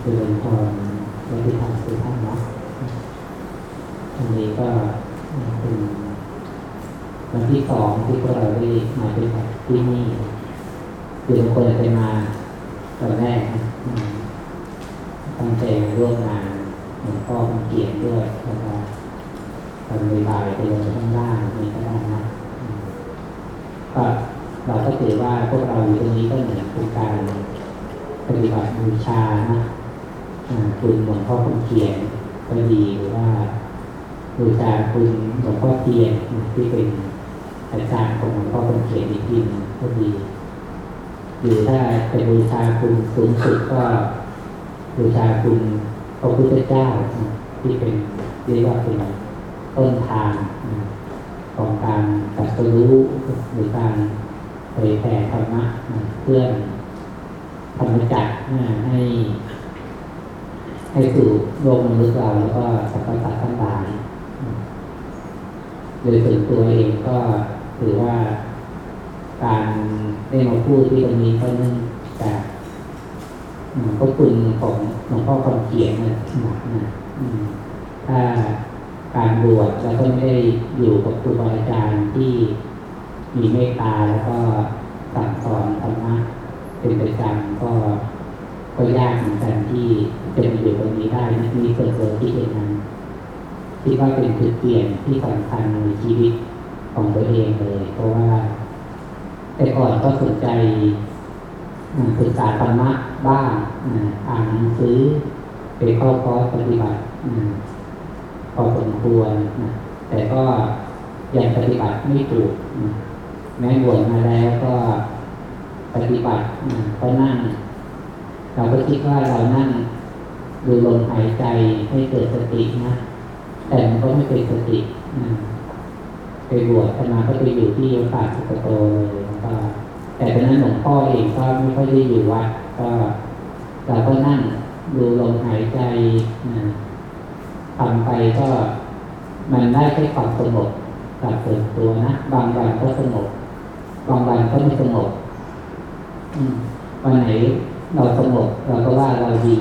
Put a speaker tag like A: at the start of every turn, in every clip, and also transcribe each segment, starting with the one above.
A: เจริญพรและที่ทำคือท่านเนะอันนี้ก็เป็นวันที่สองที่พวกเราได้มาปฏิบัติที่นี่คือบางคนไปมาตอนแรกตั้งใจร่วมงานหลวงพ่อมันเกียรติด้วยแล้วก็ตอนบ่ายไปลงข้างล่างนี่ก็ได้นะก็เราก็ถือว่าพวกเราอยู่ตรงนี้ก็เหมือนเป็นการ ปฏิบัติบูชานะคุณหลวงพ่อคำเขียนก็ดีหรือว่าบูชาคุณหลวงพ่อเทียนที่เป็นอาจารย์ของหลวงพ่อคำเขียนอีกทีนึงก็ดีหรือถ้าเป็นบูชาคุณสูงสุดก็บูชาคุณพระพุทธเจ้าที่เป็นเรียกว่าเป็นต้นทางของการตัดสู้หรือการเผยแผ่ธรรมะเพื่อ ธรรมจักรให้ให้สู่โลกมนุษย์เราแล้วก็สรรพสัตว์ทั้งหลายโดยส่วนตัวเองก็ถือว่าการได้มาพูดที่ตรงนี้ก็เนื่องจากพระคุณของหลวงพ่อคำเขียนนะหนักนะถ้าการบวชแล้วก็ไม่ได้อยู่กับครูบาอาจารย์ที่มีเมตตาแล้วก็สั่งสอนธรรมะ เป็นประจำก็ก็ยากเหมือนกันที่จะมาอยู่ตรงนี้ได้มีส่วนตัวที่เองนั้นคิดว่าเป็นจุดเปลี่ยนที่สำคัญในชีวิตของตัวเองเลย เพราะว่าแต่ก่อนก็สนใจศึกษาธรรมะบ้างอ่านหนังสือไปเข้าคอร์สปฏิบัติพอสมควรแต่ก็ยังปฏิบัติไม่ถูกแม้บวชมาแล้วก็ ปฏิบัติก็นั่ง เราก็คิดว่าเรานั่งดูลมหายใจให้เกิดสตินะแต่มันก็ไม่เป็นสติไปบวชขณะก็ไปอยู่ที่วัดป่าสุกโตเลยก็แต่ตอนนั้นหลวงพ่อเองก็ไม่ค่อยได้อยู่วัดก็เราก็นั่งดูลมหายใจทำไปก็มันได้แค่ความสงบกับเกิดตัวนะ บางวันก็สงบบางวันก็ไม่สงบ เราสงบเราก็ว่าเราดี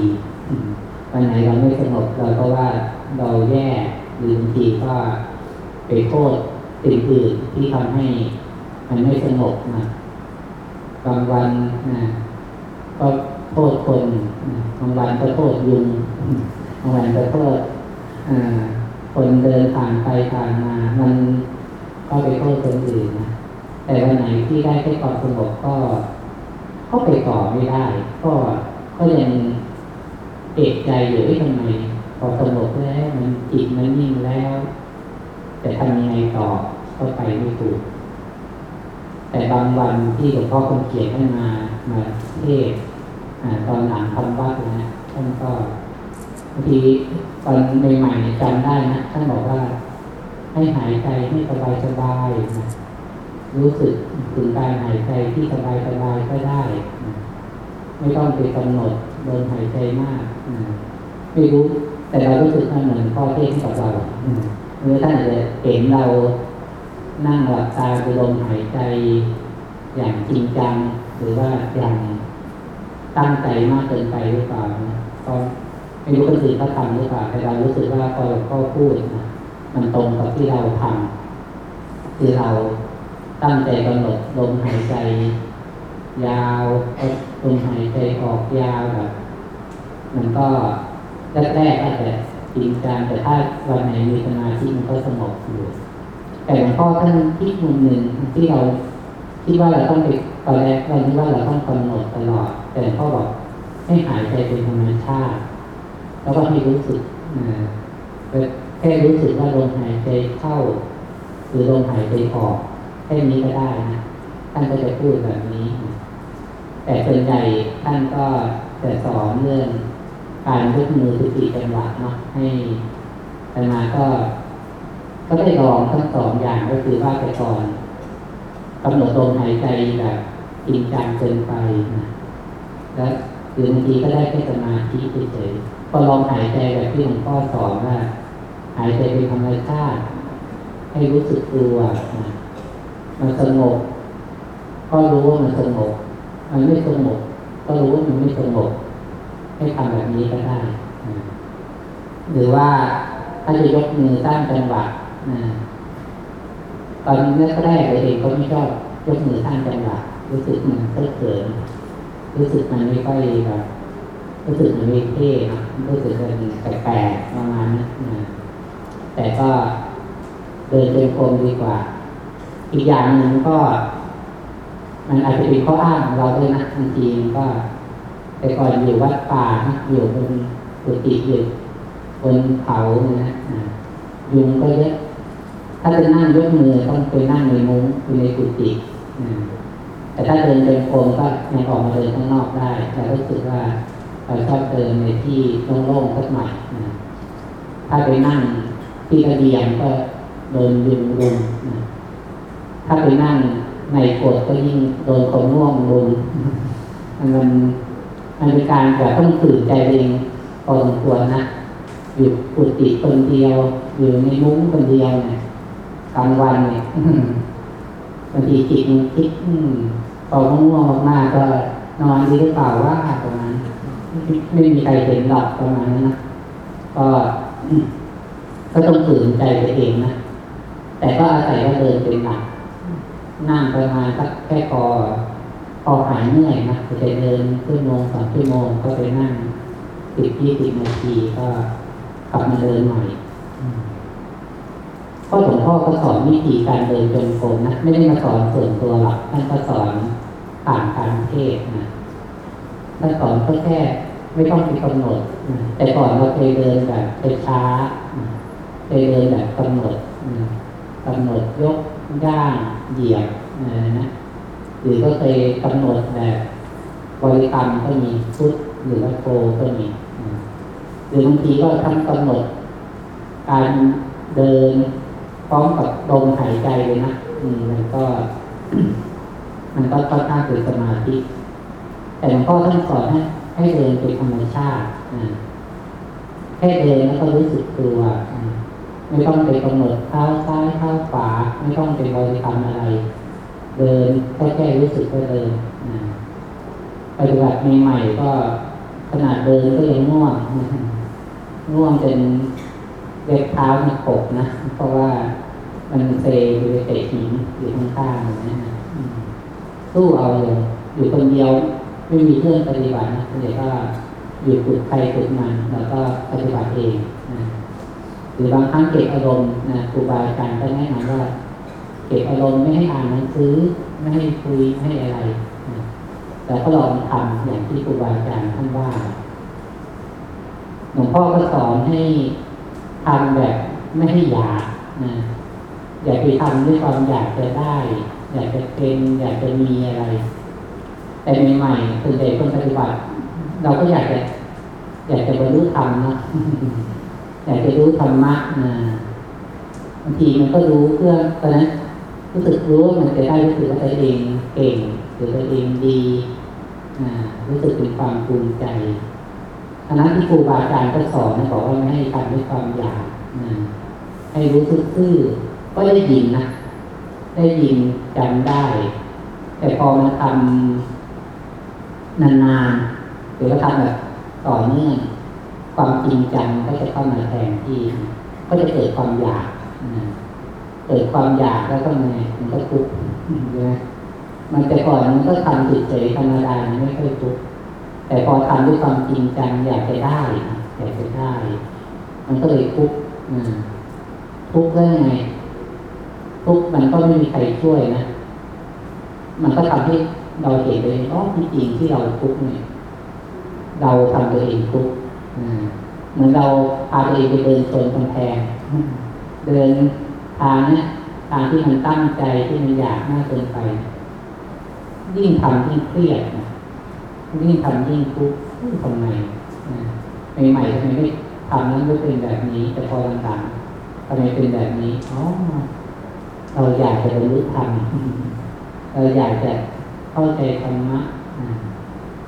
A: วันไหนเราไม่สงบเราก็ว่าเราแย่หรือบางทีก็ไปโทษสิ่งอื่นที่ทำให้มันไม่สงบนะบางวันนะก็โทษคนบางวันก็โทษยุงบางวันก็โทษคนเดินผ่านไปผ่านมา มันก็ไปโทษคนอื่นนะแต่วันไหนที่ได้แค่ความสงบก็ ก็ไปต่อไม่ได้ ก็ก็ยังเอกใจอยู่ที่ทำไมพอสงบแล้วมันจิตมันนิ่งแล้ว แต่ทำยังไงต่อก็ไปไม่ถูก แต่บางวันที่หลวงพ่อคงเขียนให้มามาเทศตอนหลังทำวัดนะท่านก็บางทีตอนใหม่ๆจำได้นะท่านบอกว่าให้หายใจให้สบายๆนะ รู้สึกถึงการหายใจที่สบายสบายก็ได้ ไม่ต้องไปกำหนดเดินหายใจมากไม่รู้แต่เรารู้สึกว่าเหมือนพ่อเทศกับเราเมื่อท่านจะเห็นเรานั่งหลับตาดูลมหายใจอย่างจริงจัง หรือว่าอย่างตั้งใจมากเกินไปหรือเปล่าก็ไม่รู้คนอื่นเขาทำหรือเปล่าแต่เรารู้สึกว่าพอเราก็พูดนะมันตรงกับที่เราทำคือเรา ตั้งใจกำหนดลมหายใจ ยาวลมหายใจออกยาวแบบมันก็แรกๆอาจจะจริงจังแต่ถ้าวันไหนมีสมาธิมันก็สงบอยู่แต่หลวงพ่อท่านที่มุมหนึ่งที่เราคิดว่าเราต้องไปตอนแรกเราคิดว่าเราต้องกำหนดตลอด แต่หลวงพ่อบอกให้หายใจเป็นธรรมชาติ แล้วก็ให้รู้สึกแค่รู้สึกว่าลมหายใจเข้า หรือลมหายใจออก แค่นี้ก็ได้นะท่านก็จะพูดแบบนี้ แต่ส่วนใหญ่ท่านก็จะสอนเรื่องการยกมือสติจังหวะเนาะให้แต่มาก็ ก็ได้ลองทั้งสองอย่างก็คือว่าแต่ก่อนกำหนดลมหายใจแบบจริงจังเกินไปนะแล้วหรือบางทีก็ได้แค่สมาธิเฉยๆพอลองหายใจแบบที่หลวงพ่อสอนว่าหายใจเป็นธรรมชาติให้รู้สึกตัวนะ มันสงบก็รู้ว่ามันสงบมันไม่สงบก็รู้ว่ามันไม่สงบให้ทำแบบนี้ก็ได้หรือว่าถ้าจะยกมือสร้างจังหวะตอนนี้ก็ได้เลยเองก็ไม่ชอบยกมือสร้างจังหวะรู้สึกมันเคอะเขินรู้สึกมันไม่ค่อยแบบรู้สึกมันไม่เท่นะรู้สึกมันแปลกๆประมาณนั้นแต่ก็เดินเป็นกลมดีกว่า อีกอย่างหนึ่งก็ มันอาจจะเป็นข้ออ้างของเราด้วยนะบางทีก็แต่ก่อนอยู่วัดป่านะอยู่บนกุฏิอยู่บนเขานะอ่ายุงก็เยอะถ้าจะนั่งยกมือต้องไปนั่งในมุ้งอยู่ในกุฏิแต่ถ้าเดินเป็นโคมก็ยังออกมาเดินข้างนอกได้แต่รู้สึกว่าเราชอบเดินในที่โล่งๆสักหน่อยถ้าไปนั่งที่ระเบียงก็โดนยุงรุมนะ ถ้าไปนั่งในโกดก็ยิ่งโดนคนง่วงรุมมันมันมันเป็นการแบบต้องฝืนใจเองพอสมควรนะอยู่กุฏิคนเดียวอยู่ในมุ้งคนเดียวเนี่ยกลางวันเนี่ยบางทีจิตมันคิดอืมพอง่วงมากๆก็นอนดีหรือเปล่าว่าประมาณไม่มีใครเห็นหรอกประมาณนั้นนะก็ก็ต้องฝืนใจตัวเองนะแต่ก็อาศัยว่าเดินเป็นหลัก นั่งประมาณสักแค่พอพอหายเหนื่อยนะจะเดินชั่วโมงสองชั่วโมงก็ไปนั่งสิบยี่สิบนาทีก็กลับมาเดินใหม่พ่อหลวงพ่อก็สอนวิธีการเดินจงกรมนะไม่ได้มาสอนส่วนตัวหรอกท่านก็สอนผ่านการเทศนะท่านสอนก็แค่ไม่ต้องไปกำหนดแต่ก่อนเราเคยเดินแบบช้าเคยเดินแบบกำหนดกำหนดยก ย่างเหยียบนะนะหรือก็เคยกำหนดแบบบริกรรมก็มีพุทหรือว่าโกก็มีหรือบางทีก็ทำกำหนด การเดินพร้อมกับลมหายใจเลยนะอืมันก็ มันก็ค่อนข้างเป็นสมาธิแต่หลวงพ่อท่านสอนให้ให้เดินเป็นธรรมชาตินะให้เดินแล้วก็รู้สึกตัวอ ไม่ต้องไปกำหนดเท้าซ้ายเท้าขวาไม่ต้องไปบริกรรมอะไร เดินแค่แค่รู้สึกก็เดินปฏิบัติใหม่ๆก็ขนาดเดินก็ยังง่วงง่วงจนเล็บเท้ามันขบนะ เพราะว่ามันเซอยู่ไปเตะหินอยู่ข้างๆนะสู้เอาเลยอยู่คนเดียวไม่มีเพื่อนปฏิบัตินะเดี๋ยวก็อยู่ฝึกใครฝึกมันแล้วก็ปฏิบัติเอง หรือบางครั้งเก็บอารมณ์นะครูบาอาจารย์ก็แนะนำว่า เก็บอารมณ์ไม่ให้อ่านหนังสือไม่ให้คุยไม่ให้อะไรนะแต่ก็ลองทำอย่างที่ครูบาอาจารย์ท่านว่าหลวงพ่อก็สอนให้ทำแบบไม่ให้อยากนะอย่าไปทำด้วยความอยากจะได้ อยากจะเป็นอยากจะมีอะไร แต่ใหม่ๆส่วนใหญ่คนปฏิบัติ เราก็อยากจะ อยากจะบรรลุธรรมนะ อยากจะรู้ธรรมะนะบางทีมันก็รู้เพื่อตอนนั้นรู้สึกรู้มันจะได้รู้สึกว่าตัวเองเก่งหรือตัวเองดีนะรู้สึกเป็นความภูมิใจอันนั้นที่ครูบาอาจารย์ก็สอนนะบอกว่าไม่ให้ทำด้วยความอยากนะให้รู้สึกซื่อก็ได้ยินนะได้ยินจำได้ แต่พอมาทำนานๆหรือว่าทำแบบต่อเนื่อง ความจริงจังก็จะเข้ามาแทนที่ ก็จะเกิดความอยากนะเกิดความอยากแล้วก็ไงมันก็ทุกข์ใช่ไหมมันแต่ก่อนมันก็ทำเฉยๆธรรมดาไม่ค่อยทุกข์แต่พอทำด้วยความจริงจังอยากจะได้อยากจะได้ มันก็เลยทุกข์ทุกข์ได้ไงทุกข์มันก็ไม่มีใครช่วยนะมันก็ทำให้เราเห็นเลยอ๋อจริงที่เราทุกข์เนี่ย เราทำตัวเองทุกข์ เหมือนเราพาตัวเองไปเดินชนกำแพง เดินทางเนี้ยทางที่มันตั้งใจที่มันอยากมากเกินไป ยิ่งทำยิ่งเครียดนะยิ่งทำยิ่งทุกข์ทำไมใหม่ๆทำไมไม่ทำนั้นไม่เป็นแบบนี้ แต่พอหลังๆทำไมเป็นแบบนี้อ๋อเราอยากจะบรรลุธรรมเราอยากจะเข้าใจธรรมะ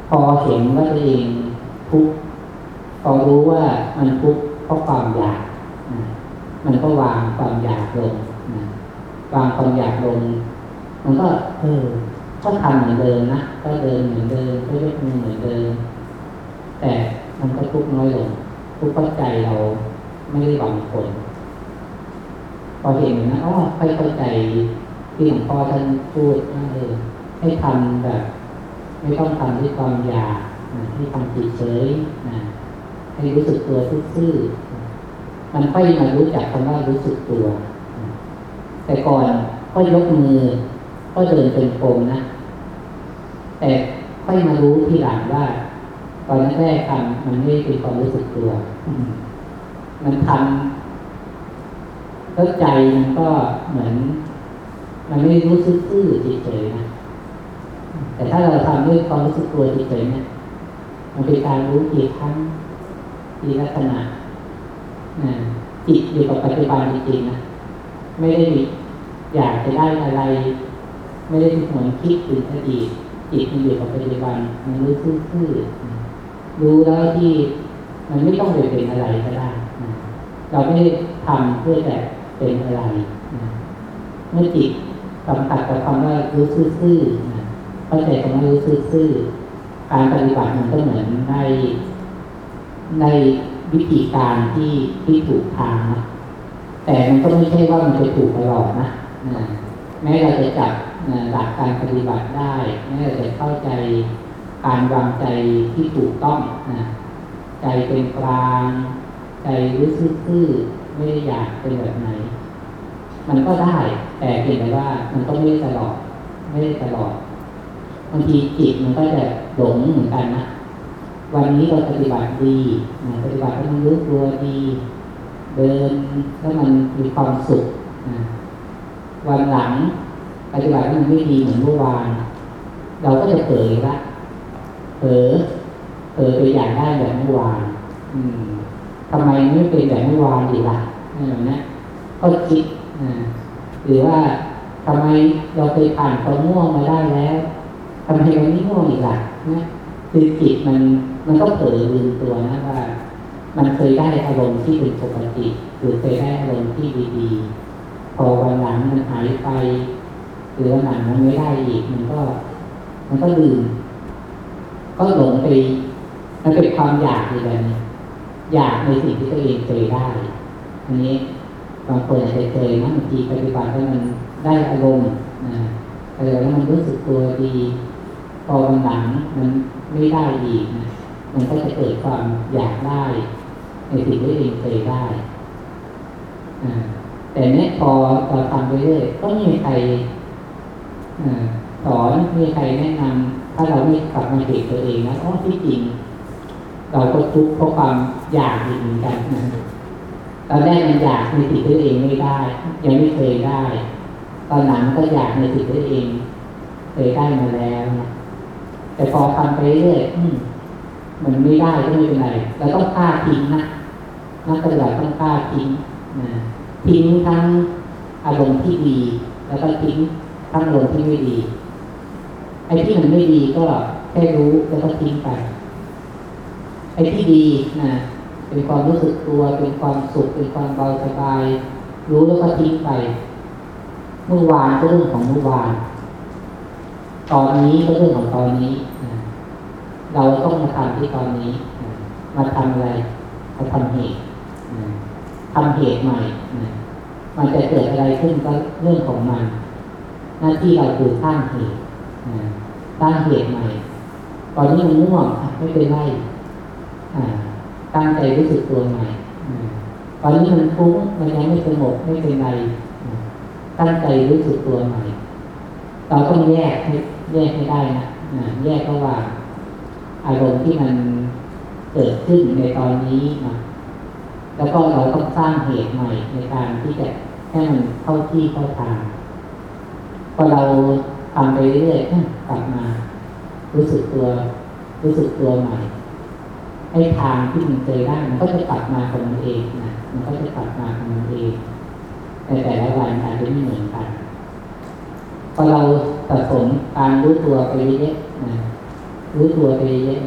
A: พอเห็นว่าตัวเองทุกข์ พอรู้ว่ามันทุกข์เพราะความอยากนะมันก็วางความอยากลงนะวางความอยากลง มันก็เออก็ทำเหมือนเดิมนะก็เดินเหมือนเดิมก็ยกมือเหมือนเดิมแต่มันก็ทุกข์น้อยลงทุกข์เพราะใจเราไม่ได้หวังผลพอเห็นนะอ๋อค่อยเข้าใจที่หลวงพ่อท่านพูดว่าเออให้ทำแบบ ไม่ต้องทำด้วยความอยากนะให้ทำจิตเฉยนะ ให้รู้สึกตัวซื่อๆมันค่อยมารู้จักคำว่ารู้สึกตัว แต่ก่อนก็ยกมือ ก็เดินเป็นกลมนะ แต่ค่อยมารู้ทีหลังว่า ตอนแรกทำมันไม่เป็นความรู้สึกตัว มันทำแล้วใจมันก็เหมือน มันไม่รู้สึกซื่อเฉยๆนะแต่ถ้าเราทำด้วยความรู้สึกตัวเฉยๆเนี่ยมันเป็นการรู้กี่ครั้ง กี่ลักษณะนะจิตอยู่กับปัจจุบันจริงๆนะไม่ได้อยากจะได้อะไร ไม่ได้เหมือนคิดถึงอดีตจิตมันอยู่กับปัจจุบันมันรู้ซื่อๆรู้แล้วที่มันไม่ต้องไปเป็นอะไรก็ได้เราไม่ได้ทำเพื่อแต่เป็นอะไรเมื่อจิตสัมผัสกับคำว่ารู้ซื่อๆเข้าใจคำว่ารู้ซื่อๆการปฏิบัติมันก็เหมือนใน ในวิธีการที่ที่ถูกทางนะแต่มันก็ไม่ใช่ว่ามันจะถูกตลอดนะแม้เราจะจับหลักการปฏิบัติได้แม้เราจะเข้าใจการวางใจที่ถูกต้องนะใจเป็นกลางใจรู้ซื่อไม่ได้อยากเป็นแบบไหน มันก็ได้ แต่เพียงแต่ว่ามันก็ไม่ได้ตลอด ไม่ได้ตลอดบางทีจิตมันก็จะหลงเหมือนกันนะ วันนี้เราปฏิบัติดีปฏิบัติแล้มันรู้ตัวดี เดินแล้วมันมีความสุขวันหลังปฏิบัติแล้มันไม่ดีเหมือนเมื่อวานเราก็จะเผลอละเผลอเผลอไปอยากได้แบบเมื่อวานทำไมไม่เป็นแบบเมื่อวานอีล่ะแบบนี้ก็คิดหรือว่าทำไมเราเคยผ่านความง่วงมาได้แล้วทำไมวันนี้ง่วงอีกล่ะนะ คือจิตมันมันก็เผลอลืมตัวนะว่า มันเคยได้อารมณ์ที่เป็นปกติหรือเคยได้อารมณ์ที่ดีๆ พอวันหลังมันหายไป หรือวันหลังมันไม่ได้อีกมันก็ มันก็ลืม ก็หลงไปมันเป็นความอยากอยู่แบบนี้อยากในสิ่งที่ตัวเองเคยได้อันนี้บางคนอาจจะเคยนะบางทีปฏิบัติแล้วมันได้อารมณ์นะแต่แล้วมันรู้สึกตัวดี พอวันหลังมัน ไม่ได้อีกนะมันก็จะเกิดความอยากได้ ในสิ่งที่เองเคยได้แต่เนี้ยพอเราทำไปเรื่อยก็ไม่มีใครสอนมีใครแนะนำถ้าเราไม่กลับมาเห็นตัวเองนะอ๋อที่จริง เราก็ทุกข์เพราะความอยากเหมือนกันนะตอนแรกมันอยากในสิ่งที่ตัวเองไม่ได้ ยังไม่เคยได้ ตอนหลังก็อยากในสิ่งที่ตัวเอง เคยได้มาแล้วนะ แต่พอทำไปเรื่อยมันไม่ได้ก็ไม่เป็นไรเราต้องกล้าทิ้งนะนักปฏิบัติต้องกล้าทิ้งนะทิ้งทั้งอารมณ์ที่ดี แล้วก็ทิ้งทั้งอารมณ์ที่ไม่ดีไอ้ที่มันไม่ดีก็แค่รู้แล้วก็ทิ้งไปไอ้ที่ดีนะเป็นความรู้สึกตัวเป็นความสุขเป็นความเบาสบาย รู้แล้วก็ทิ้งไป เมื่อวานก็เรื่องของเมื่อวาน ตอนนี้ก็เรื่องของตอนนี้ เราต้องมาทำที่ตอนนี้ มาทำอะไรมาทำเหตุทำเหตุใหม่มันจะเกิดอะไรขึ้นก็เรื่องของมัน หน้าที่เราคือสร้างเหตุสร้างเหตุใหม่ ตอนนี้มันง่วงไม่เป็นไรตั้งใจรู้สึกตัวใหม่ตอนนี้มันฟุ้งมันยังไม่สงบไม่เป็นไรตั้งใจรู้สึกตัวใหม่เราต้องแยกให้ แยกให้ได้นะแยกระหว่า อารมณ์ที่มันเกิดขึ้นในตอนนี้นะแล้วก็เราต้องสร้างเหตุใหม่ในการที่จะให้มันเข้าที่เข้าทางพอเราทำไปเรื่อยๆกลับมา รู้สึกตัว รู้สึกตัวใหม่ให้ทางที่มันเคยได้มันก็จะกลับมาของมันเองนะมันก็จะกลับมาของมันเองแต่แต่ละวันอาจจะไม่เหมือนกัน อเราสะสมการรู้ตัวไปเรื่อยๆนะรู้ตัวไปเยอะ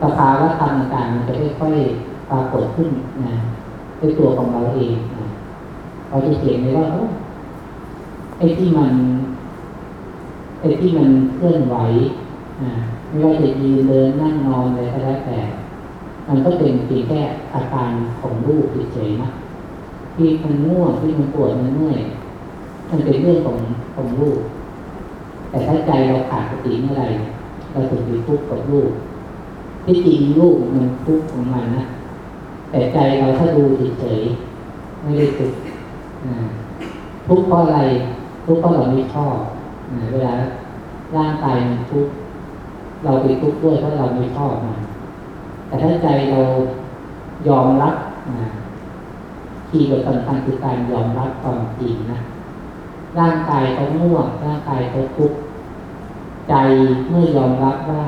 A: สภาวะธรรมต่างๆมันจะค่อยๆปรากฏขึ้นนะด้วยตัวของเราเองนะเราจะเห็นเลยว่าไอ้ที่มันไอ้ที่มันเคลื่อนไหวไม่ว่าจะยืนเดินนั่งนอนอะไรก็แล้วแต่ มันก็เป็นเพียงแค่อาการของรูปเฉยๆนะที่มันง่วงที่มันปวดมันเมื่อย มันเป็นเรื่องของของรูป แต่ถ้าใจเราขาดสติเมื่อไหร่เราถึงไปทุกข์กับรูปที่จริงรูปมันทุกข์ของมันนะแต่ใจเราถ้าดูเฉยๆไม่ได้ทุกข์ทุกข์เพราะอะไร ทุกข์เพราะเราไม่ชอบอ่าเวลาร่างกายมันทุกข์เราไปทุกข์ด้วยเพราะเราไม่ชอบมันแต่ถ้าใจเรายอมรับอ่าคีย์สำคัญคือการยอมรับความจริงนะ ร่างกายเขาง่วงร่างกายเขาทุกข์ใจเมื่อยอมรับว่า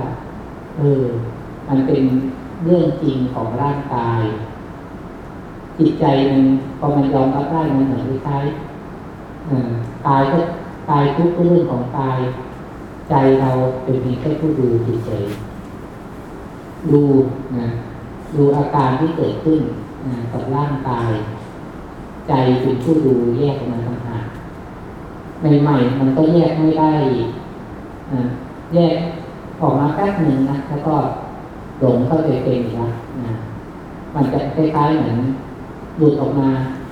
A: เออมันเป็นเรื่องจริงของร่างกาย จิตใจมันพอมันยอมรับได้มันเหมือนคล้ายๆเออกายก็กายทุกข์ก็เรื่องของกาย ใจเราเป็นเพียงแค่ผู้ดูเฉยๆดูนะดูอาการที่เกิดขึ้นนะกับร่างกาย ใจเป็นผู้ดูแยกออกมาต่างหาก ใหม่ๆมันก็แยกไม่ได้นะแยกออกมาแป๊บหนึ่งนะแล้วก็หลงเข้าไปเป็นอีกแล้วนะมันจะคล้ายๆเหมือนหลุดออกมา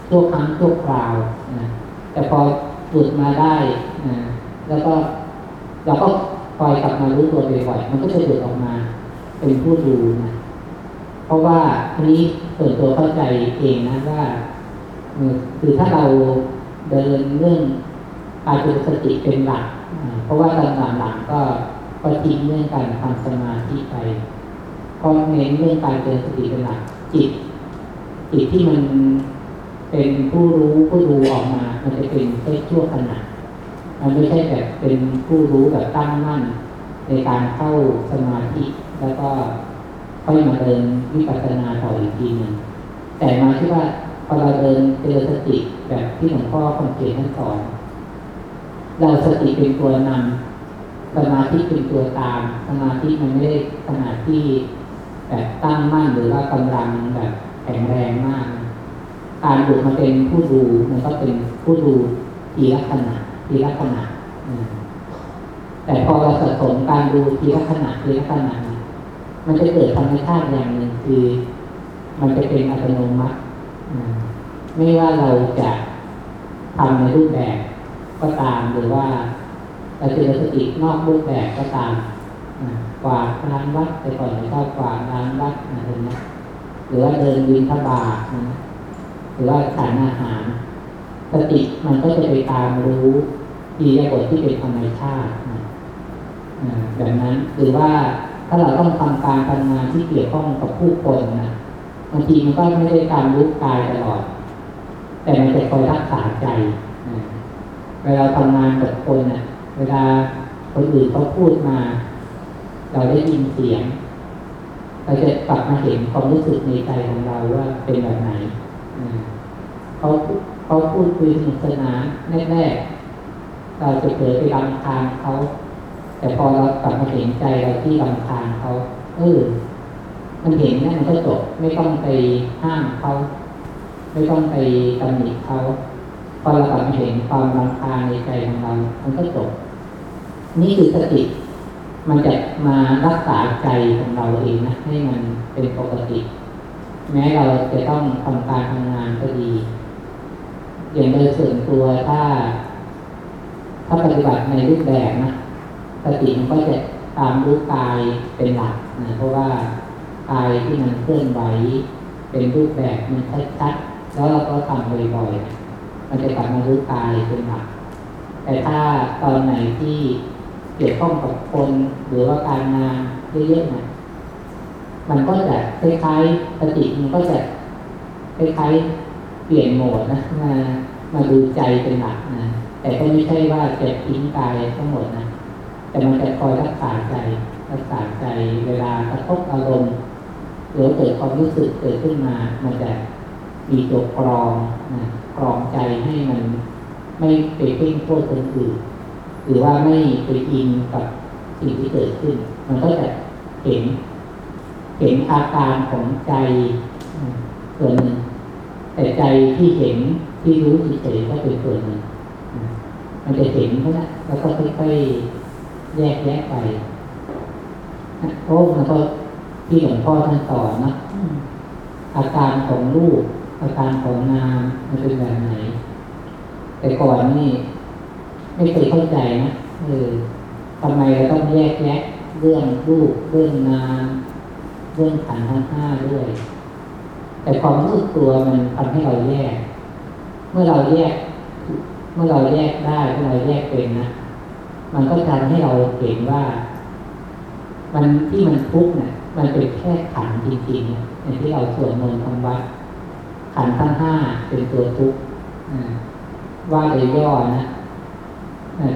A: ชั่วครั้งชั่วคราวนะแต่พอหลุดมาได้นะแล้วก็เราก็คอยกลับมารู้ตัวบ่อยๆมันก็จะหลุดออกมา เป็นผู้ดูนะเพราะว่าอันนี้ส่วนตัวเข้าใจเองนะว่าคือถ้าเราเดินเรื่อง การฝึกสติเป็นหลัก เพราะว่าตอนหลังๆก็ก็ทิ้งเรื่องการทำสมาธิไปก็เน้นเรื่องการเดินสติเป็นหลักจิต จิตที่มันเป็นผู้รู้ผู้ดูออกมา มันจะเป็นแค่ชั่วขณะมันไม่ใช่แบบเป็นผู้รู้แบบตั้งมั่น ในการเข้าสมาธิแล้วก็ค่อยมาเดินวิปัสสนาต่ออีกทีหนึ่งแต่มาที่ว่าพอเราเดินเจริญสติแบบที่หลวงพ่อคำเขียนท่านสอน เราสติเป็นตัวนำสมาธิเป็นตัวตาม สมาธิมันไม่ได้ขนาดที่แบบตั้งมั่นหรือว่ากำลังแบบแข็งแรงมาก การดูมาเป็นผู้ดูมันก็เป็นผู้ดูทีละขณะทีละขณะแต่พอเราสะสมการดูทีละขณะทีละขณะมันจะเกิดธรรมชาติอย่างหนึ่งคือ มันจะเป็นอัตโนมัติไม่ว่าเราจะทำในรูปแบบ ก็ตามหรือว่าเราเจริญสตินอกรูปแบบก็ตามกวาดล้างวัดแต่ก่อนเราชอบกวาดล้างวัดอะไรเงี้ยหรือว่าเดินวินทบาทนะหรือว่าทานอาหารสติมันก็จะไปตามรู้อียาบทที่เป็นธรรมชาตินะอ่าแบบนั้นหรือว่าถ้าเราต้องทำการทำงานที่เกี่ยวข้องกับผู้คนนะบางทีมันก็ไม่ได้การรู้กายตลอด แต่มันจะคอยรักษาใจนะ เวลาทำงานกับคนนะเวลาคนอื่นเขาพูดมา เราได้ยินเสียงเราจะกลับมาเห็นความรู้สึกในใจของเราว่าเป็นแบบไหนเขาเขาพูดคุยสนุกสนานแรกๆเราจะเผลอไปรำคาญเขาแต่พอเรากลับมาเห็นใจเราที่รำคาญเขาเออมันเห็นนั่นมันก็จบไม่ต้องไปห้ามเขาไม่ต้องไปตำหนิเขา พอเรากลับมาเห็นความรำคาญในใจของเรา มันก็จบ นี่คือสติ มันจะมารักษาใจของเราเองนะให้มันเป็นปกติ แม้เราจะต้องทำการทำงานก็ดี อย่างโดยส่วนตัวถ้า ถ้าปฏิบัติในรูปแบบนะสติมันก็จะตามรู้กายเป็นหลักนะเพราะว่ากายที่มันเคลื่อนไหวเป็นรูปแบบมันชัดๆแล้วเราก็ทำบ่อยๆ มันจะกลับมารู้กายเป็นหลักแต่ถ้าตอนไหนที่เกี่ยวข้องกับคนหรือว่าการงานเยอะๆนะมันก็จะคล้ายๆสติมันก็จะคล้ายๆเปลี่ยนโหมดนะมามาดูใจเป็นหลักนะแต่ก็ไม่ใช่ว่าจะทิ้งกายทั้งหมดนะแต่มันจะคอยรักษาใจรักษาใจเวลากระทบอารมณ์หรือเกิดความรู้สึกเกิดขึ้นมา มันจะมีตัวกรองนะ กรองใจให้มันไม่ไปเพ่งโทษคนอื่นหรือว่าไม่ไปอินกับสิ่งที่เกิดขึ้น มันก็จะเห็น เห็นอาการของใจอืมส่วนหนึ่งแต่ใจที่เห็นที่รู้เฉยๆก็เป็นส่วนหนึ่งอืมมันจะเห็นเท่านั้นแล้วก็ค่อยๆแยกแยะไปนะโอ้มันก็ที่หลวงพ่อท่านสอนนะอาการของรูป อาการของนามมันเป็นแบบไหน แต่ก่อนนี่ ไม่เคยเข้าใจนะเออทำไมเราต้องแยกแยะเรื่องรูปเรื่องนามเรื่องขันธ์ทั้งห้าด้วย แต่ความรู้สึกตัวมันทำให้เราแยก เมื่อเราแยก เมื่อเราแยกได้เมื่อเราแยกเป็นนะมันก็ทำให้เราเห็นว่า มันที่มันทุกข์เนี่ยมันเป็นแค่ขันธ์จริงๆอย่างที่เราสวดมนต์ทำวัด ขันธ์ทั้งห้าเป็นตัวทุกข์ว่าโดยย่อนะ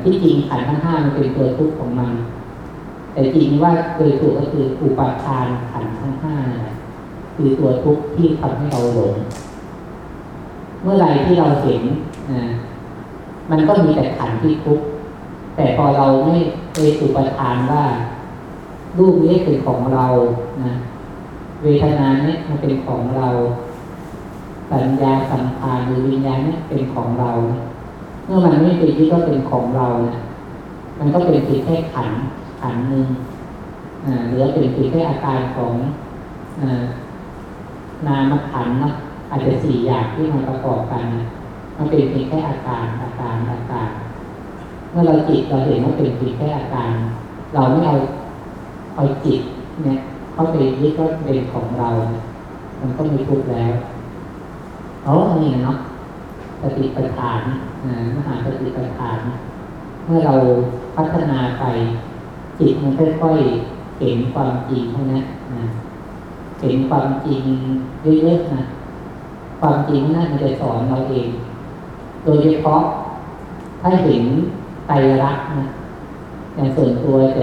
A: ที่จริงขันธ์ทั้งห้ามันเป็นตัวทุกข์ของมัน แต่จริงว่าโดยถูกก็คืออุปาทานขันธ์ทั้งห้าคือตัวทุกข์ที่ทำให้เราหลง เมื่อไรที่เราเห็นมันก็มีแต่ขันที่ทุกข์แต่พอเราไม่ไปอุปทานว่ารูปนี้เป็นของเรานะเวทนาเนี่ยมันเป็นของเรา สัญญาสังขารหรือวิญญาณเนี่เป็นของเรา เมื่อมันไม่ไปยึดว่าเป็นของเรานะมันก็เป็นเพียงแค่ขันขันหนึ่งหรือเป็นเพียงแค่อาการของนามขันนะอาจจะสี่อย่างที่มันประกอบกันมันเป็นเพียงแค่อาการอาการอาการ เมื่อเราจิตเราเห็นว่าเป็นเพียงแค่อาการ เราไม่เอาเอาจิตเนี่ยเข้าไปยึดว่าเป็นของเรา มันก็มีทุกข์แล้ว เอาอันนี้เนาะสติปัฏฐานมหาสติปัฏฐาน เมื่อเราพัฒนาไปจิตมันค่อยๆเห็นความจริงเท่านั้นนะเห็นความจริงเยอะๆนะความจริงนั่นมันจะสอนเราเอง โดยเฉพาะถ้าเห็นไตรลักษณ์นะอย่างส่วนตัวจะ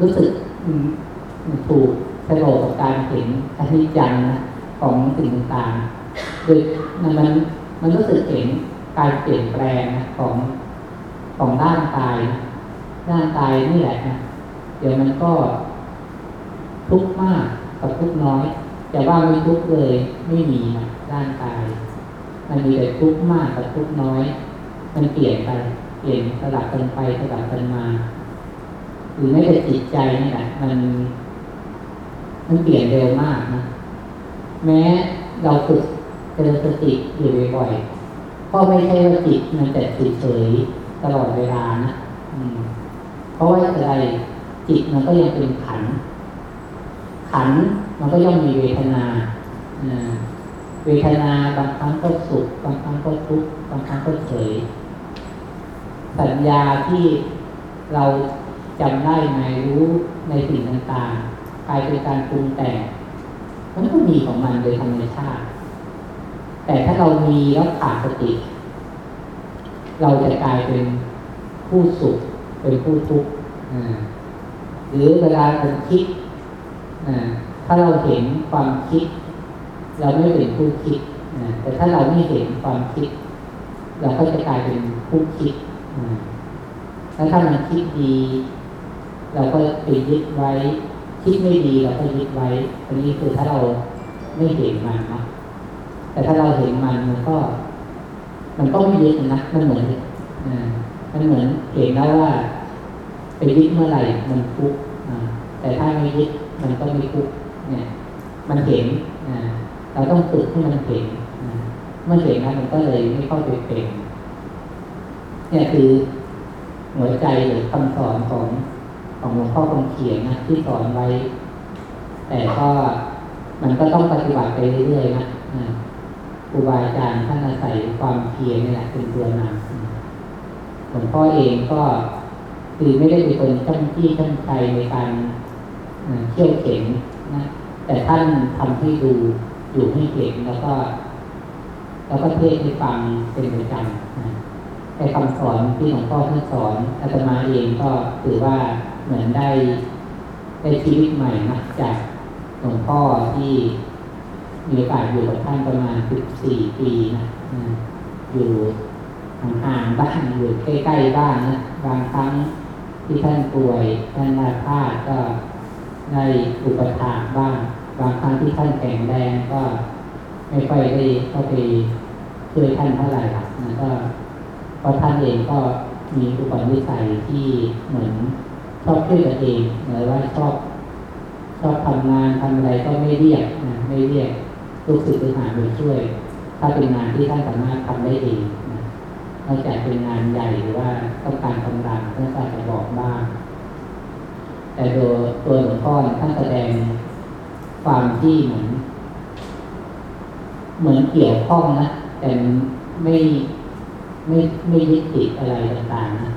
A: รู้สึกถูกสโลกับการเห็นอนิจจังนะของสิ่งต่างๆ โดยมันมันรู้สึกเห็นการเปลี่ยนแปลงนะของของร่างกายร่างกายนี่แหละนะเดี๋ยวมันก็ทุกข์มากกับทุกข์น้อย แต่ว่าไม่ทุกข์เลยไม่มีนะร่างกาย มันมีแต่ทุกข์มากกับทุกข์น้อย มันเปลี่ยนไปเปลี่ยนสลับกันไปสลับกันมาหรือไม่แต่จิตใจนี่แหละมัน มันเปลี่ยนเร็วมากนะแม้เราฝึก เจริญสติอยู่บ่อยๆก็ไม่ใช่ว่าจิตมันแต่เฉยๆตลอดเวลานะเพราะว่าอะไรจิตมันก็ยังเป็นขัน ขันมันก็ย่อมมีเวทนาเวทนาบางครั้งก็สุขบางครั้งก็ทุกข์บางครั้งก็เฉย สัญญาที่เราจำได้ไหมรู้ในสิ่งต่างๆกลายเป็นการปรุงแต่งมันก็มีของมันโดยธรรมชาติ แต่ถ้าเรามีแล้วขาดสติ เราจะกลายเป็นผู้สุขเป็นผู้ทุกข์หรือเวลาเราคิดถ้าเราเห็นความคิด เราไม่เป็นผู้คิดแต่ถ้าเราไม่เห็นความคิด เราก็จะกลายเป็นผู้คิดแล้วถ้ามันคิดดี เราก็ไปยึดไว้ คิดไม่ดีเราก็ยึดไว้อันนี้คือถ้าเราไม่เห็นมันนะ แต่ถ้าเราเห็นมันมันก็ มันก็ไม่ยึดนะมันเหมือนมันเหมือนเห็นแล้ว่าไปยึดเมื่อไหร่มันทุกข์แต่ถ้าไม่ยึดมันก็ไม่ทุกข์เนี่ย มันเห็นเราต้องฝึกให้มันเห็นเมื่อเห็นนะมันก็เลยไม่เข้าไปเป็นเนี่ยคือหัวใจหรือคำสอนของของหลวงพ่อคงเขียนนะที่สอนไว้ แต่ก็มันก็ต้องปฏิบัติไปเรื่อยๆนะ ครูบาอาจารย์ท่านอาศัยความเพียรนี่แหละเป็นตัวนำหลวงพ่อเองก็คือไม่ได้เป็นคนตั้งที่ตั้งใจในการเที่ยวเข็นนะแต่ท่านทำให้ดูอยู่ให้เห็นแล้วก็ แล้วก็เทศให้ฟังเป็นประจำแต่คำสอนที่หลวงพ่อท่านสอนอาตมาเองก็ถือว่าเหมือนได้ได้ชีวิตใหม่นะจากหลวงพ่อที่ มีโอกาสอยู่กับท่านประมาณสิบสี่ปีนะอยู่ห่างๆบ้านอยู่ใกล้ๆบ้านนะบางครั้งที่ท่านป่วยท่านนาพาก็ได้อุปถากบ้าง บางครั้งที่ท่านแข็งแรงก็ไม่ค่อยได้เข้าไปช่วยท่านเท่าไหร่นะก็เพราะท่านเองก็มีอุปนิสัยที่เหมือนชอบช่วยตัวเองหรือว่าชอบชชอบทำงานทำอะไรก็ไม่เรียกนะไม่เรียก ลูกศิษย์ลูกหาไปช่วย ถ้าเป็นงานที่ท่านสามารถทำได้เองนอกจากเป็นงานใหญ่หรือว่าต้องการกำลังท่านอาจจะบอกบ้าง แต่โดยตัวหลวงพ่อท่านแสดงความที่เหมือน เหมือนเกี่ยวข้องนะแต่ไม่ไม่ไม่ยึดติดอะไรต่างๆนะ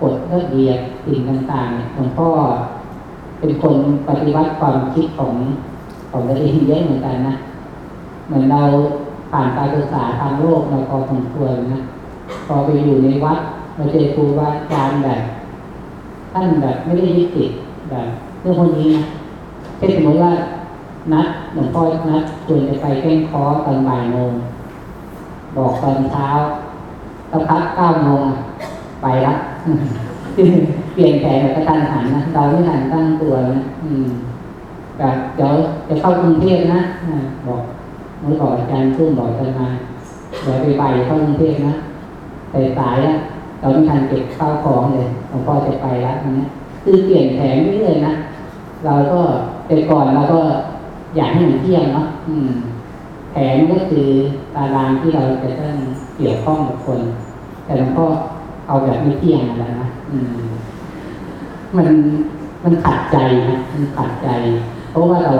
A: กฎระเบียบสิ่งต่างๆหลวงพ่อเป็นคนปฏิวัติความคิดของ ของตัวเองเยอะเหมือนกันนะ เหมือนเราผ่านการศึกษาทางโลกเราพอสมควรนะ พอไปอยู่ในวัดเราเจอครูบาอาจารย์แบบ ท่านแบบไม่ได้ยึดติดแบบเรื่องพวกนี้นะเช่นสมมติว่านัดหลวงพ่อนัดชวนจะไปแก้งคอตอนบ่ายโมงบอกตอนเช้าสักพักเก้าโมงไปละเปลี่ยนแผนแบบกระทันหันนะเราไม่ทันตั้งตัวนะอืม แบบเดี๋ยวจะเข้ากรุงเทพนะบอกเมื่อบอกอาจารย์ทุ่มบอกจะมาเดี๋ยวไปบ่ายเข้ากรุงเทพนะแต่สายอะเราไม่ทันเก็บข้าวของเลยหลวงพ่อจะไปแล้วนะคือเปลี่ยนแผนเรื่อยนะเราก็แต่ก่อนเราก็อยากให้มันเที่ยงเนาะอืมแผนก็คือตารางที่เราจะต้องเกี่ยวข้องกับคน แต่หลวงพ่อเอาแบบไม่เที่ยงอะไรนะอืมมันมันขัดใจนะมันขัดใจ เพราะว่าเรา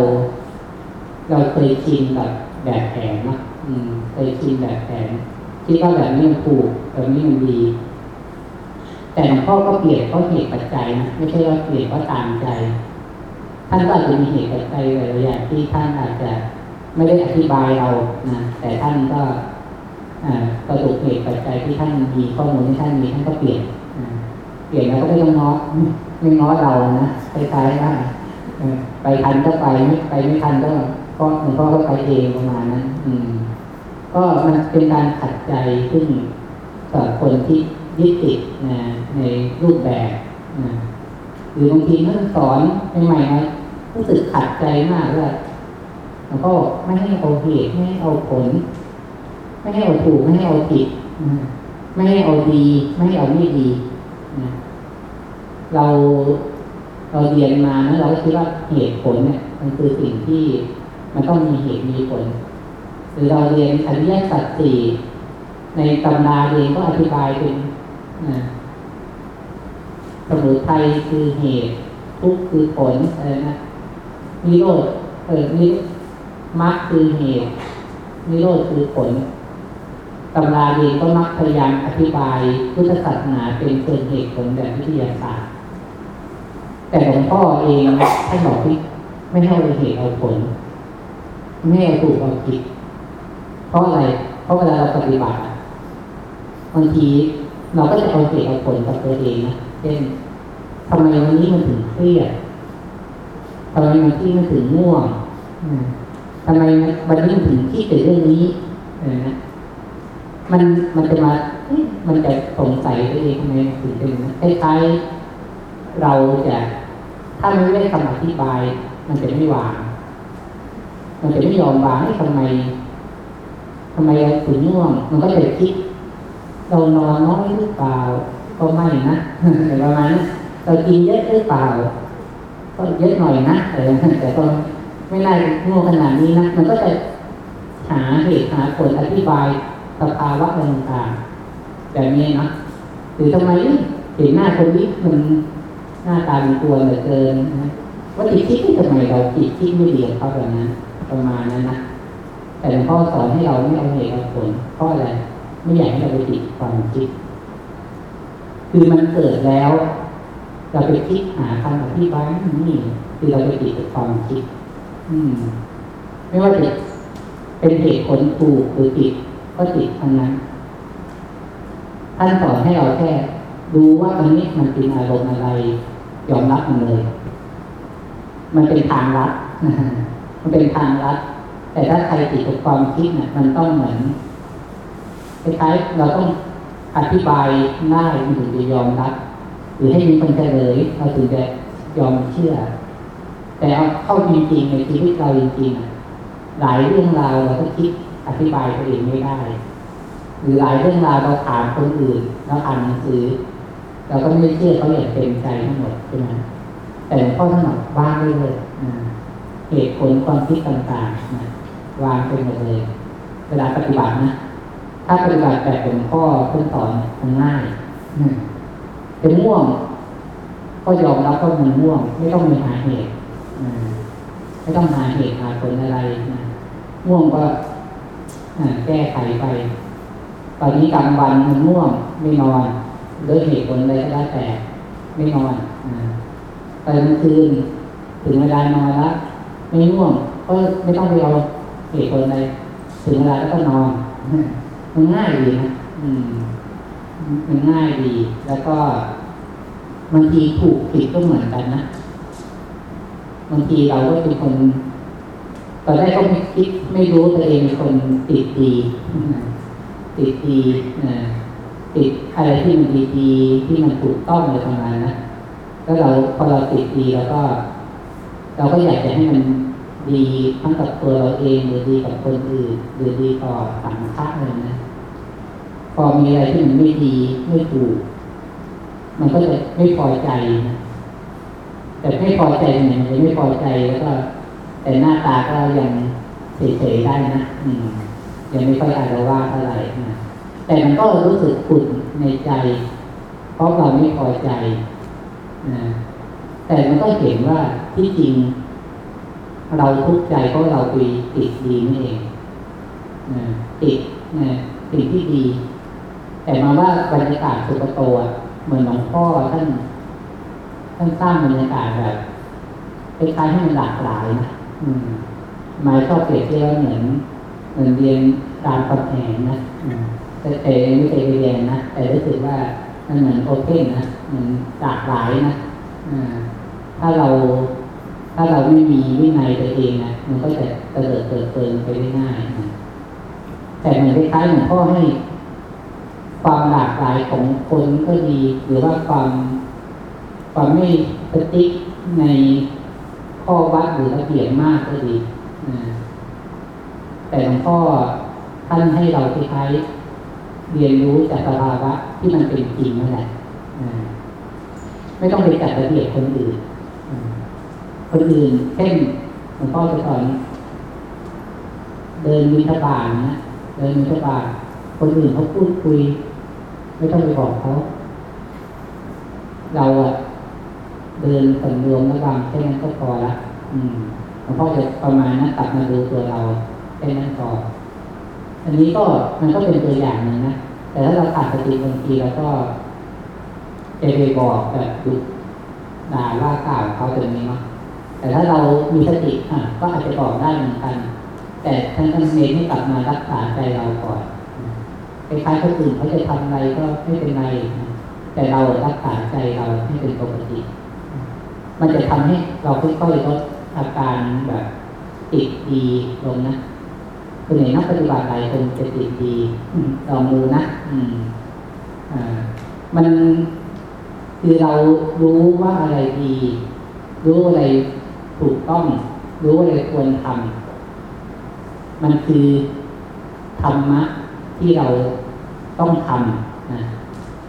A: เราเคยชินกับแบบแผนนะอืมเคยชินแบบแผนคิดว่าแบบนี้มันถูกแบบนี้มันดี แต่หลวงพ่อก็เปลี่ยนเพราะเหตุปัจจัยนะไม่ใช่ว่าเปลี่ยนเพราะตามใจ ท่านก็อาจจะมีเหตุปัจจัยหลายอย่างที่ท่านอาจจะไม่ได้อธิบายเรานะแต่ท่านก็ประสบเหตุปัจจัยที่ท่านมีข้อมูลที่ท่านมีท่านก็เปลี่ยนเปลี่ยนแล้วก็ไม่ต้องง้อไม่ง้อเรานะคล้ายๆว่า ไปทันก็ไปไม่ไปไม่ทันก็ก็หลวงพ่อก็ไปเองประมาณนั้น อืม ก็มันเป็นการขัดใจขึ้นกับคนที่ยึดติดนะในรูปแบบนะหรือบางทีเมื่อสอนใหม่ๆนะรู้สึกขัดใจมากว่าแล้วก็ไม่ให้เอาเหตุไม่ให้เอาผล ไม่ให้เอาถูกไม่ให้เอาผิดไม่ให้เอาดี ไม่ให้เอาไม่ดีเรา เราเรียนมานะเราคิดว่าเหตุผลเนี่ยมันคือสิ่งที่มันต้องมีเหตุมีผล หรือเราเรียนอริยสัจสี่ในตำราเองก็อธิบายเป็นสมุทัยคือเหตุ ทุกข์คือผลอะไรนะนิโรธเออนิมรรคคือเหตุนิโรธคือผลตำราเองก็มักพยายามอธิบายพุทธศาสนาเป็นเกินเหตุผลแบบวิทยาศาสตร์ แต่หลวงพ่อเองท่านบอกที่ไม่ให้เอาเหตุเอาผลไม่ให้ถูกเอาผิดเพราะอะไร เพราะเวลาเราปฏิบัติบางทีเราก็จะเอาเหตุเอาผลกับตัวเองนะเช่นทำไมวันนี้มันถึงเครียดทำไมวันที่มันถึงง่วงทำไมวันนี้ถึงคิดแต่เรื่องนี้นะมันมันจะมามันจะสงสัยตัวเองทำไมถึงเป็นคล้ายๆเราจะ ถ้ามันไม่ได้คำอธิบาย มันจะไม่วาง มันจะไม่ยอมวางทำไมทำไมเราถึงง่วง มันก็จะคิด เรานอนน้อยหรือเปล่า ก็ไม่นะแต่ประมาณนั้นเรากินเยอะหรือเปล่า ก็เยอะหน่อยนะแต่แต่ก็ไม่ได้ง่ขนาดนี้นะมันก็จะหาเหตุหาผลอธิบายสภาวะต่างๆแบบนี้นะหรือทำไมเห็นหน้าคนนี้มัน หน้าตาเป็นตัวเหลือเกินนะว่าจิตคิดทำไมเราจิตคิดไม่ดีกับเขาแบบนั้นประมาณนั้นนะแต่หลวงพ่อสอนให้เราไม่เอาเหตุเอาผลเพราะอะไรไม่อยากให้เราไปติดความคิด คือมันเกิดแล้ว เราไปคิดหาคำอธิบายนี่คือเราไปติดกับความคิด อืม ไม่ว่าจะเป็นเหตุผลถูกหรือผิดก็ติดทั้งนั้นท่านสอนให้เราแค่ดูว่าตอนนี้มันเป็นอารมณ์อะไร ยอมรับมันเลย มันเป็นทางลัดมันเป็นทางลัดแต่ถ้าใครติดกับความคิดเนี่ยมันต้องเหมือนคล้ายๆเราต้องอธิบายง่ายมันถึงจะยอมรับ หรือให้มีคนเฉลยเราถึงจะยอมเชื่อ แต่เอาเข้าจริงๆในชีวิตเราจริงๆหลายเรื่องราวเราก็คิดอธิบายตัวเองไม่ได้ หรือหลายเรื่องราวเราถามคนอื่นเราอ่านหนังสือ เราก็ไม่เชื่อเขาอย่างเต็มใจทั้งหมดใช่ไหมแต่แต่หลวงพ่อท่านบอกวางไปเลยนะเหตุผลความคิดต่างๆนะวางไปหมดเลย เวลาปฏิบัตินะ ถ้าปฏิบัติแบบหลวงพ่อท่านสอนมันง่ายเป็นง่วง ก็ยอมรับว่ามันง่วง ไม่ต้องมีหาเหตุไม่ต้องหาเหตุหาผลอะไรนะง่วงก็แก้ไขไป ตอนนี้กลางวันมันง่วงไม่นอน ด้วยเหตุผลอะไรก็แล้แต่ไม่นอนนะตอนกลางคืนถึงเวลานอนแล้วไม่ง่วงก็ไม่ต้องไปเอาเหตุผลอะไรถึงเวลาแล้วก็นอนมันง่ายดีนะอืมมันง่ายดี แล้วก็บางทีถูกผิดก็เหมือนกันนะบางทีเราก็เป็นคนตอนแรกก็ไม่คิดไม่รู้ตัวเองเป็นคนติดดี ติดดีนะ ติดอะไรที่มันดีๆที่มันถูกต้องอะไรประมาณนะแล้วเราพอเราติดดีแล้วก็ เราก็อยากจะให้มันดีทั้งกับตัวเราเองหรือดีกับคนอื่นหรือดีต่อสังคมเลยนะพอมีอะไรที่มันไม่ดีไม่ถูกมันก็จะไม่พอใจนะแต่ไม่พอใจเนี่ยมันจะไม่พอใจแล้วก็ แต่หน้าตาก็ยังเฉยๆได้นะอืมยังไม่ค่อยอาจจะว่าเท่าไหร่นะ แต่มันก็รู้สึกขุ่นในใจ เพราะเราไม่พอใจนะแต่มันก็เห็นว่าที่จริง เราทุกข์ใจเพราะเราติดดีนี่เองนะติดนะสิ่งที่ดี แต่มาว่าบรรยากาศสุกโตเหมือนหลวงพ่อท่านท่านสร้างบรรยากาศแบบคล้ายๆให้มันหลากหลายนะอืมหมายชอบเปรียบเทียบว่เหมือนเหมือนเรียนการประแหงนะอืม แต่ไม่เคยไปเรียนนะแต่รู้สึกว่ามันเหมือนโอเพนนะเหมือนหลากหลายนะถ้าเราถ้าเราไม่มีวินัยตัวเองนะมันก็จะเติดเติบโตไปได้ง่ายนะแต่เหมือนคล้ายๆหลวงพ่อให้ ความหลากหลายของคนก็ดีหรือว่าความความไม่สติ๊กในข้อวัดหรือระเบียบมากก็ดีแต่หลวงพ่อท่านให้เราคล้ายๆ เรียนรู้จากสภาวะที่มันเป็นจริงนั่นแหละไม่ต้องไปจัดระเบียบคนอื่นคนอื่นเช่นหลวงพ่อจะสอนเดินมิถบาทนะเดินมิถบาทคนอื่นเขาพูดคุย ไม่ต้องไปบอกเขาเราอะเดินสำรวมระวังแค่นั้นก็พอละอืมหลวงพ่อจะประมาณนั้นกลับมาดูตัวเราแค่นั้นพอ อันนี้ก็มันก็เป็นตัวอย่างหนึ่งนะแต่ถ้าเราขาดสติบางทีเราก็จะไปบอกแบบดุด่าว่ากล่าวเขาแบบนี้เนาะแต่ถ้าเรามีสติอะก็อาจจะบอกได้เหมือนกัน แต่ท่านท่านเน้นให้กลับมารักษาใจเราก่อนคล้ายๆคนอื่นเขาจะทำอะไรก็ไม่เป็นไร แต่เรารักษาใจเราให้เป็นปกติ มันจะทำให้เราค่อยๆลดอาการแบบติดดีลงนะ คนไหนนักปฏิบัติหลายคนจะติดดีอืมลองดูนะอืมอ่ามันคือเรารู้ว่าอะไรดี รู้อะไรถูกต้อง รู้อะไรควรทำมันคือธรรมะที่เราต้องทำนะ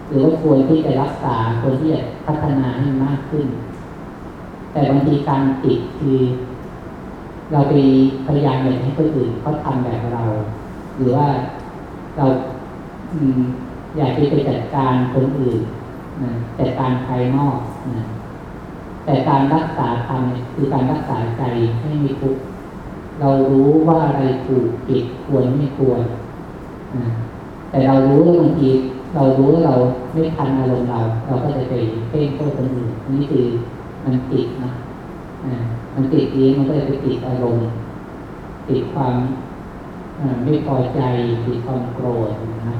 A: หรือว่าควรที่จะรักษาควรที่จะพัฒนาให้มากขึ้น แต่บางทีการติดคือ เราไปพยายามอยากให้คนอื่นเขาทำแบบเรา หรือว่าเราอยากที่ไปจัดการคนอื่นนะจัดการภายนอกนะแต่การรักษาธรรมคือการรักษาใจให้มีทุกข์เรารู้ว่าอะไรถูกผิดควรไม่ควรนะแต่เรารู้แล้วบางทีเรารู้แล้วเราไม่ทันอารมณ์เรา เราก็จะไปเพ่งโทษคนอื่นอันนี้คือมันติดนะ มันติดเองมันก็จะไปติดอารมณ์ติดความไม่พอใจติดความโกรธนะ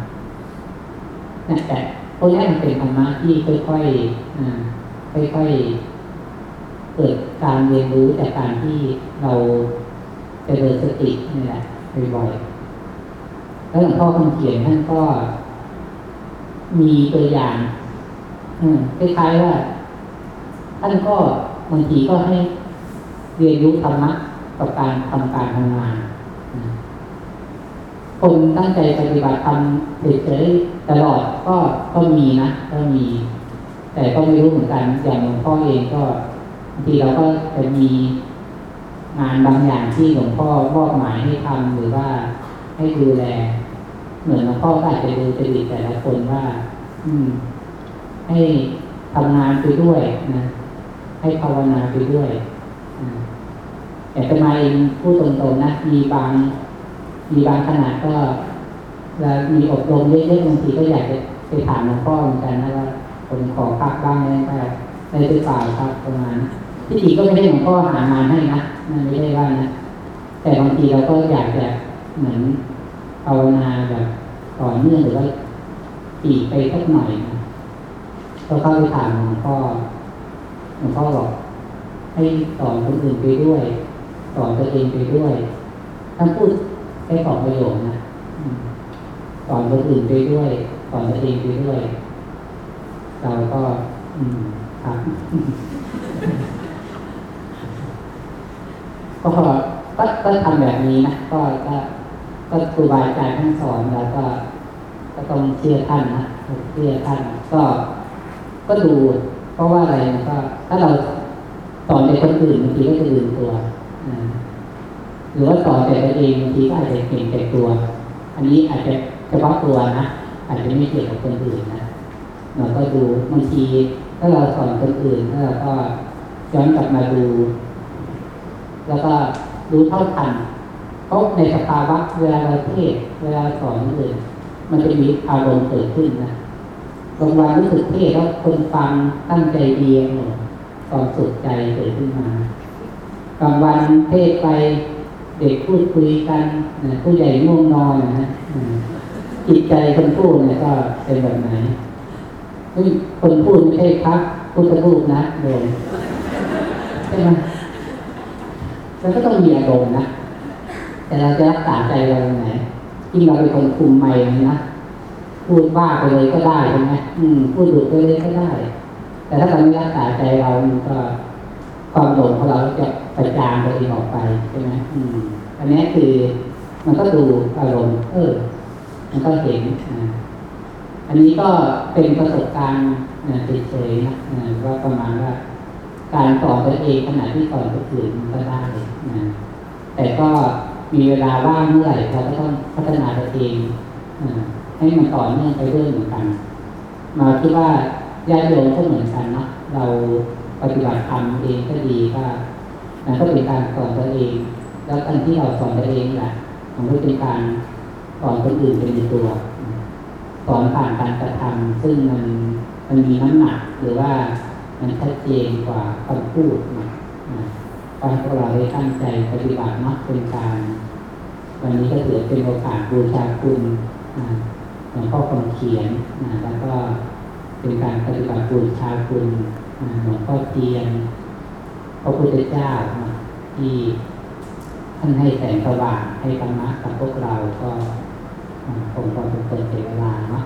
A: นะแต่พวกนี้มันเป็นธรรมะที่ค่อยๆค่อยๆเกิดการเรียนรู้จากการที่เราจเจริญสตินี่แหละบ่อยๆแล้วหลวงพ่อคำเขียนท่านก็มีตัวอย่างคล้ายๆว่าท่านก็บางทีก็ให้ เรียนรู้ธรรมะกับการทำการทำงานคนตั้งใจปฏิบัติธรรมเฉยๆตลอดก็ก็มีนะก็มี แต่ก็ไม่รู้เหมือนกันอย่างหลวงพ่อเองก็บางทีเราก็จะมีงานบางอย่างที่หลวงพ่อมอบหมายให้ทำหรือว่าให้ดูแล เหมือนหลวงพ่อก็อาจจะดูจริตแต่ละคนว่า อืม ให้ทำงานไปด้วยนะให้ภาวนาไปด้วย อ่าแต่ทำไมพูดตรงๆนะ มีบาง มีบางขนาดก็เวลามีอบรมเยอะๆบางทีก็อยากจะไปถามหลวงพ่อเหมือนกันนะว่าผมขอพักบ้างได้ไหมได้หรือเปล่าครับประมาณที่จริงก็ไม่ได้หลวงพ่อหางานให้นะนั่นไม่ได้ว่านะแต่บางทีเราก็อยากจะเหมือนภาวนาแบบต่อเนื่องหรือว่าปีกไปสักหน่อยนะก็เข้าไปถามหลวงพ่อหลวงพ่อบอก ให้สอนคนอื่นไปด้วย สอนตัวเองไปด้วยท่านพูดแค่สองประโยคนะสอนคนอื่นไปด้วยสอนตัวเองไปด้วยเราก็ อืมครับก็ก็ก็ทำแบบนี้นะก็ก็ก็ครูบาอาจารย์ท่านสอนแล้วก็ ก็ต้องเชื่อท่านนะเชื่อท่าน ก็ก็ดู เพราะว่าอะไรก็ ถ้าเรา สอนแต่คนอื่นบางทีก็จะลืมตัวหรือว่าสอนแต่ตัวเองบางทีก็อาจจะเห็นแต่ตัว อันนี้อาจจะเฉพาะตัวนะอาจจะไม่เกี่ยวกับคนอื่นนะเราก็ดูบางทีถ้าเราสอนคนอื่นถ้าเราก็ย้อนกลับมาดู แล้วก็รู้เท่าทันเพราะในสภาวะเวลาเราเทศเวลาสอนคนอื่นมันจะมีอารมณ์เกิดขึ้นนะบางวันรู้สึกเทศแล้วคนฟังตั้งใจเรียน ความสุขใจเกิดขึ้นมาบางวันเทศไปเด็กพูดคุยกันผู้ใหญ่ง่วงนอนนะอืมจิตใจคนพูดเนี่ยก็เป็นแบบไหนคนพูดไม่ใช่พระพุทธรูปนะโยมใช่ไหมมันก็ต้องมีอารมณ์นะแต่เราจะรักษาใจเราอย่างไรยิ่งเราเป็นคนคุมไม่นะพูดบ้าไปเลยก็ได้ใช่ไหมอืมพูดดุไปเลยก็ได้ แต่ถ้าเราไม่รักษาใจเรามันก็ความหลงของเราจะประจานตัวเองออกไปใช่ไหมอืม อันนี้คือมันก็ดูอารมณ์เออ มันก็เห็นอันนี้ก็เป็นประสบการณ์นะเฉยๆนะว่าประมาณว่า การสอนตัวเองขณะที่สอนคนอื่นมันก็ได้นะแต่ก็มีเวลาว่างเมื่อไหร่เราก็ต้องพัฒนาตัวเองให้มันต่อเนื่องไปเรื่อยเหมือนกัน มาคิดว่า ญาติโยมก็เหมือนกันนะเราปฏิบัติธรรมเองก็ดีก็นั่นก็เป็นการสอนตัวเอง แล้วการที่เราสอนตัวเองแหละมันก็เป็นการสอนคนอื่นเป็นตัวสอนผ่านการกระทำซึ่งมันมันมีน้ำหนักหรือว่ามันชัดเจนกว่าคำพูดนะนะตอนพวกเราได้ตั้งใจปฏิบัติเนาะเป็นการ วันนี้ก็ถือเป็นโอกาสบูชาคุณหลวงพ่อคำเขียนแล้วก็ เป็นการปฏิบัติบูชาคุณอ่าหลวงพ่อเตียนพระพุทธเจ้าที่ท่านให้แสงสว่างให้ธรรมะกับพวกเราก็อ่าคงพอสมควรเสียเวลาเนาะ